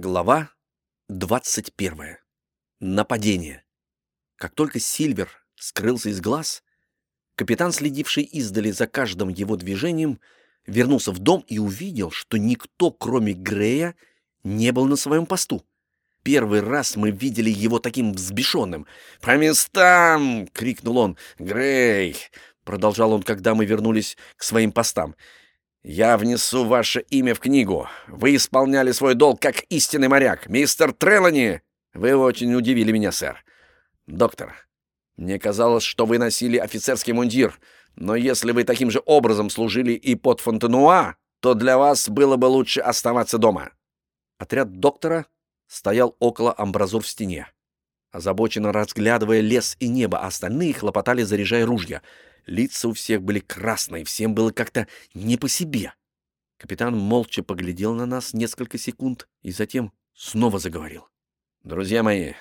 Глава 21. Нападение. Как только Сильвер скрылся из глаз, капитан, следивший издали за каждым его движением, вернулся в дом и увидел, что никто, кроме Грея, не был на своем посту. Первый раз мы видели его таким взбешенным. «По местам!» — крикнул он. «Грей!» — продолжал он, когда мы вернулись к своим постам. «Я внесу ваше имя в книгу. Вы исполняли свой долг как истинный моряк. Мистер Трелани, вы очень удивили меня, сэр. Доктор, мне казалось, что вы носили офицерский мундир, но если вы таким же образом служили и под Фонтенуа, то для вас было бы лучше оставаться дома». Отряд доктора стоял около амбразур в стене, озабоченно разглядывая лес и небо, а остальные хлопотали, заряжая ружья — Лица у всех были красные, всем было как-то не по себе. Капитан молча поглядел на нас несколько секунд и затем снова заговорил. «Друзья мои,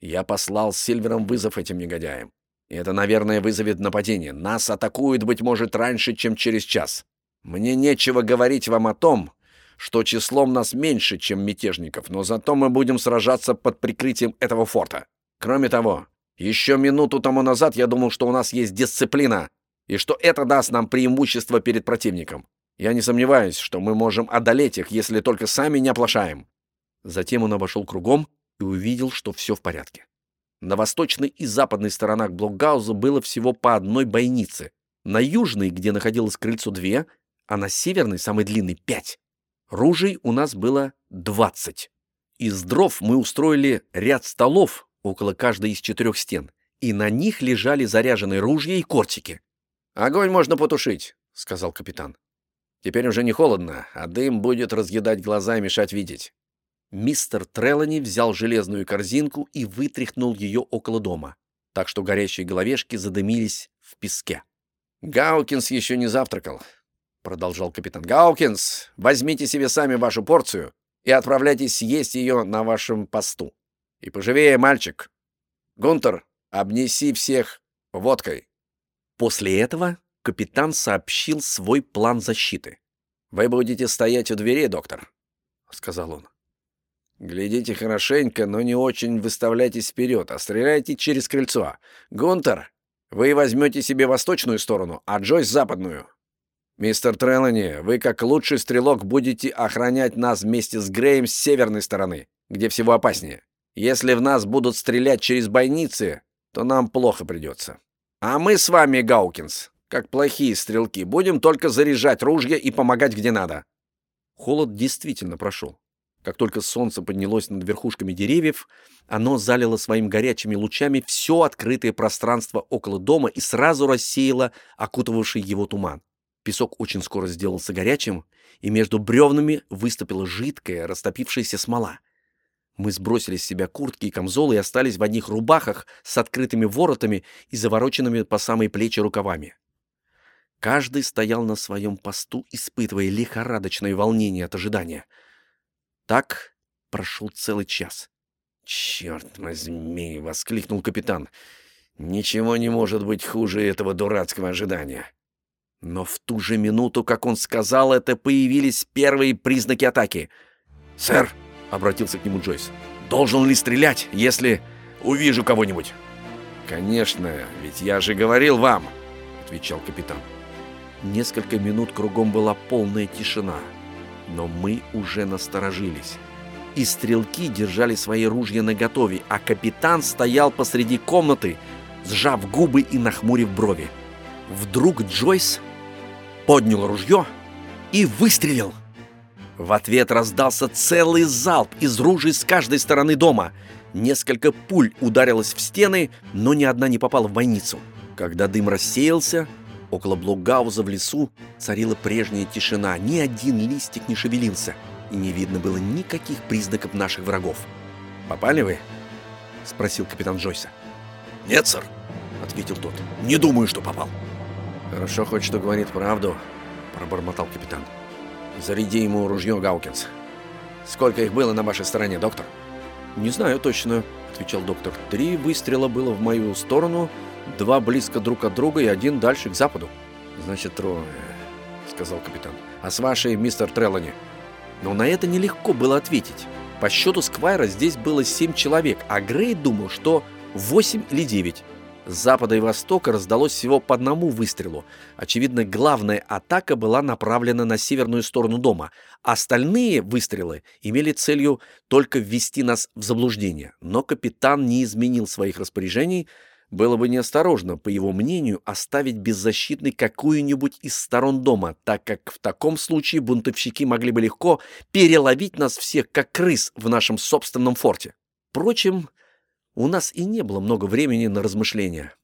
я послал Сильвером вызов этим негодяям. И это, наверное, вызовет нападение. Нас атакуют, быть может, раньше, чем через час. Мне нечего говорить вам о том, что числом нас меньше, чем мятежников, но зато мы будем сражаться под прикрытием этого форта. Кроме того, еще минуту тому назад я думал, что у нас есть дисциплина, и что это даст нам преимущество перед противником. Я не сомневаюсь, что мы можем одолеть их, если только сами не оплошаем». Затем он обошел кругом и увидел, что все в порядке. На восточной и западной сторонах Блокгауза было всего по одной бойнице. На южной, где находилось крыльцо, две, а на северной, самой длинной, пять. Ружей у нас было двадцать. Из дров мы устроили ряд столов, около каждой из четырех стен, и на них лежали заряженные ружья и кортики. «Огонь можно потушить», — сказал капитан. «Теперь уже не холодно, а дым будет разъедать глаза и мешать видеть». Мистер Трелани взял железную корзинку и вытряхнул ее около дома, так что горящие головешки задымились в песке. «Гаукинс еще не завтракал», — продолжал капитан. «Гаукинс, возьмите себе сами вашу порцию и отправляйтесь съесть ее на вашем посту. И поживее, мальчик. Гунтер, обнеси всех водкой. После этого капитан сообщил свой план защиты. «Вы будете стоять у дверей, доктор», — сказал он. «Глядите хорошенько, но не очень выставляйтесь вперед, а стреляйте через крыльцо. Гунтер, вы возьмете себе восточную сторону, а Джойс — западную. Мистер Трелани, вы как лучший стрелок будете охранять нас вместе с Греем с северной стороны, где всего опаснее. Если в нас будут стрелять через бойницы, то нам плохо придется. А мы с вами, Гаукинс, как плохие стрелки, будем только заряжать ружья и помогать где надо». Холод действительно прошел. Как только солнце поднялось над верхушками деревьев, оно залило своими горячими лучами все открытое пространство около дома и сразу рассеяло окутывавший его туман. Песок очень скоро сделался горячим, и между бревнами выступила жидкая, растопившаяся смола. Мы сбросили с себя куртки и камзолы и остались в одних рубахах с открытыми воротами и завороченными по самые плечи рукавами. Каждый стоял на своем посту, испытывая лихорадочное волнение от ожидания. Так прошел целый час. «Черт возьми!» — воскликнул капитан. «Ничего не может быть хуже этого дурацкого ожидания». Но в ту же минуту, как он сказал это, появились первые признаки атаки. «Сэр!» Обратился к нему Джойс. «Должен ли стрелять, если увижу кого-нибудь?» «Конечно, ведь я же говорил вам», — отвечал капитан. Несколько минут кругом была полная тишина, но мы уже насторожились. И стрелки держали свои ружья наготове, а капитан стоял посреди комнаты, сжав губы и нахмурив брови. Вдруг Джойс поднял ружье и выстрелил. В ответ раздался целый залп из ружей с каждой стороны дома. Несколько пуль ударилось в стены, но ни одна не попала в бойницу. Когда дым рассеялся, около Блокгауза в лесу царила прежняя тишина. Ни один листик не шевелился, и не видно было никаких признаков наших врагов. «Попали вы?» — спросил капитан Джойса. «Нет, сэр», — ответил тот. «Не думаю, что попал». «Хорошо хоть что говорит правду», — пробормотал капитан. Заряди ему ружье, Гаукинс. Сколько их было на вашей стороне, доктор? Не знаю точно, отвечал доктор. Три выстрела было в мою сторону, два близко друг от друга и один дальше к западу. Значит, трое, сказал капитан. А с вашей, мистер Треллани? Но на это нелегко было ответить. По счету Сквайра здесь было семь человек, а Грей думал, что восемь или девять. С запада и востока раздалось всего по одному выстрелу. Очевидно, главная атака была направлена на северную сторону дома. Остальные выстрелы имели целью только ввести нас в заблуждение. Но капитан не изменил своих распоряжений. Было бы неосторожно, по его мнению, оставить беззащитной какую-нибудь из сторон дома, так как в таком случае бунтовщики могли бы легко переловить нас всех, как крыс в нашем собственном форте. Впрочем, у нас и не было много времени на размышления.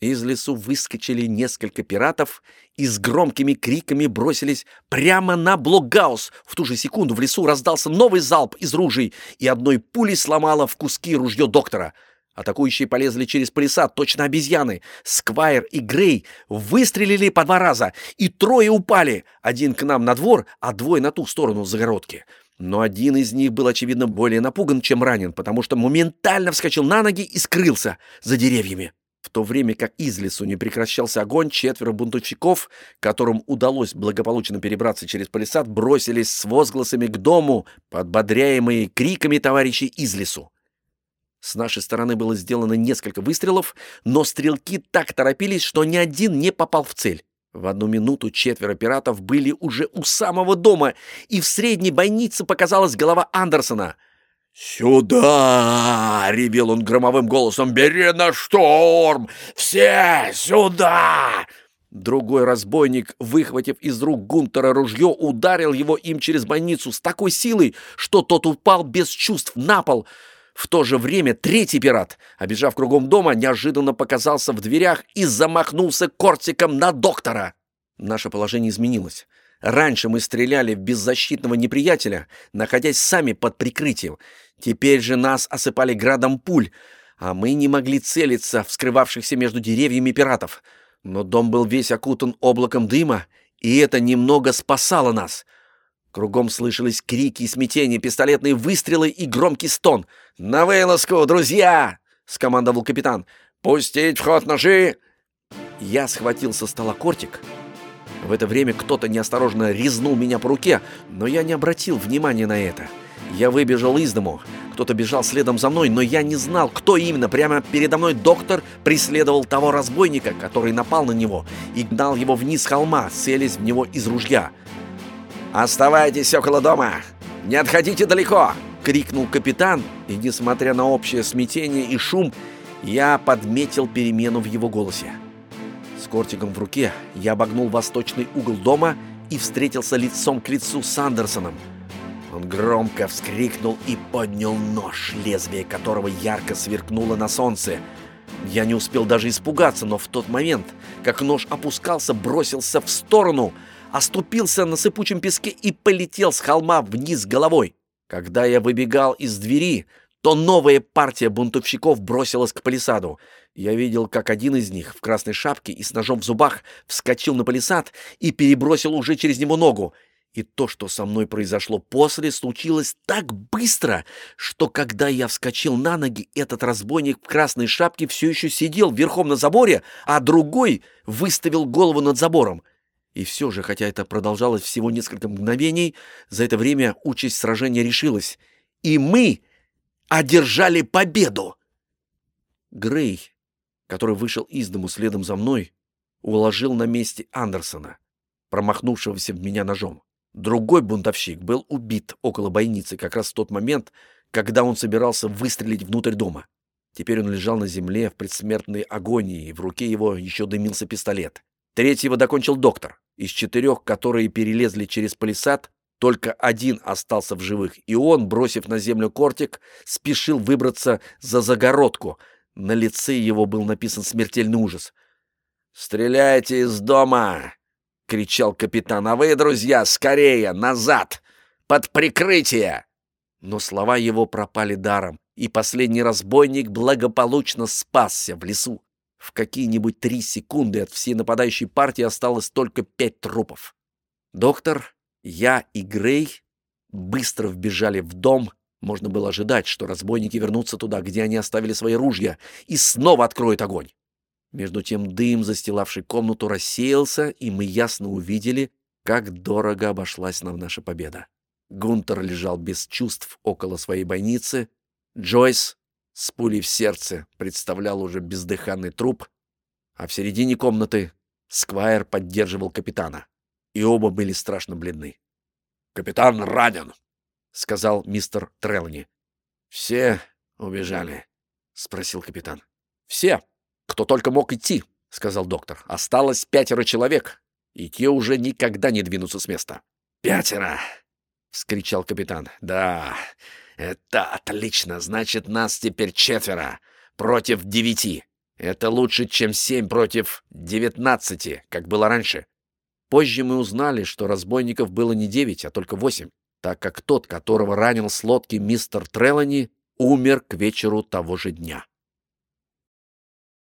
Из лесу выскочили несколько пиратов и с громкими криками бросились прямо на Блокгаус. В ту же секунду в лесу раздался новый залп из ружей, и одной пулей сломало в куски ружье доктора. Атакующие полезли через палисад, точно обезьяны. Сквайр и Грей выстрелили по два раза, и трое упали. Один к нам на двор, а двое на ту сторону загородки. Но один из них был, очевидно, более напуган, чем ранен, потому что моментально вскочил на ноги и скрылся за деревьями. В то время как из лесу не прекращался огонь, четверо бунтовщиков, которым удалось благополучно перебраться через палисад, бросились с возгласами к дому, подбодряемые криками товарищей из лесу. С нашей стороны было сделано несколько выстрелов, но стрелки так торопились, что ни один не попал в цель. В одну минуту четверо пиратов были уже у самого дома, и в средней бойнице показалась голова Андерсона. «Сюда!» — ревел он громовым голосом. «Бери на шторм! Все сюда!» Другой разбойник, выхватив из рук Гунтера ружье, ударил его им через бойницу с такой силой, что тот упал без чувств на пол — в то же время третий пират, обежав кругом дома, неожиданно показался в дверях и замахнулся кортиком на доктора. Наше положение изменилось. Раньше мы стреляли в беззащитного неприятеля, находясь сами под прикрытием. Теперь же нас осыпали градом пуль, а мы не могли целиться в скрывавшихся между деревьями пиратов. Но дом был весь окутан облаком дыма, и это немного спасало нас — Кругом слышались крики и смятения, пистолетные выстрелы и громкий стон. «На вылазку, друзья!» — скомандовал капитан. «Пустить в ход ножи!» Я схватил со стола кортик. В это время кто-то неосторожно резнул меня по руке, но я не обратил внимания на это. Я выбежал из дому. Кто-то бежал следом за мной, но я не знал, кто именно. Прямо передо мной доктор преследовал того разбойника, который напал на него, и гнал его вниз холма, целясь в него из ружья. «Оставайтесь около дома! Не отходите далеко!» — крикнул капитан, и, несмотря на общее смятение и шум, я подметил перемену в его голосе. С кортиком в руке я обогнул восточный угол дома и встретился лицом к лицу с Андерсоном. Он громко вскрикнул и поднял нож, лезвие которого ярко сверкнуло на солнце. Я не успел даже испугаться, но в тот момент, как нож опускался, бросился в сторону — оступился на сыпучем песке и полетел с холма вниз головой. Когда я выбегал из двери, то новая партия бунтовщиков бросилась к палисаду. Я видел, как один из них в красной шапке и с ножом в зубах вскочил на палисад и перебросил уже через него ногу. И то, что со мной произошло после, случилось так быстро, что когда я вскочил на ноги, этот разбойник в красной шапке все еще сидел верхом на заборе, а другой выставил голову над забором. И все же, хотя это продолжалось всего несколько мгновений, за это время участь сражения решилась. И мы одержали победу! Грей, который вышел из дому следом за мной, уложил на месте Андерсона, промахнувшегося в меня ножом. Другой бунтовщик был убит около бойницы как раз в тот момент, когда он собирался выстрелить внутрь дома. Теперь он лежал на земле в предсмертной агонии, в руке его еще дымился пистолет. Третьего докончил доктор. Из четырех, которые перелезли через палисад, только один остался в живых, и он, бросив на землю кортик, спешил выбраться за загородку. На лице его был написан смертельный ужас. «Стреляйте из дома!» — кричал капитан. «А вы, друзья, скорее, назад! Под прикрытие!» Но слова его пропали даром, и последний разбойник благополучно спасся в лесу. В какие-нибудь три секунды от всей нападающей партии осталось только пять трупов. Доктор, я и Грей быстро вбежали в дом. Можно было ожидать, что разбойники вернутся туда, где они оставили свои ружья, и снова откроют огонь. Между тем дым, застилавший комнату, рассеялся, и мы ясно увидели, как дорого обошлась нам наша победа. Гунтер лежал без чувств около своей бойницы. Джойс с пулей в сердце представлял уже бездыханный труп, а в середине комнаты Сквайр поддерживал капитана, и оба были страшно бледны. «Капитан ранен», — сказал мистер Трелани. «Все убежали?» — спросил капитан. «Все, кто только мог идти», — сказал доктор. «Осталось пятеро человек, и те уже никогда не двинутся с места». «Пятеро!» — вскричал капитан. «Да, это отлично. Значит, нас теперь четверо против девяти. Это лучше, чем семь против девятнадцати, как было раньше». Позже мы узнали, что разбойников было не девять, а только восемь, так как тот, которого ранил с лодки мистер Трелани, умер к вечеру того же дня.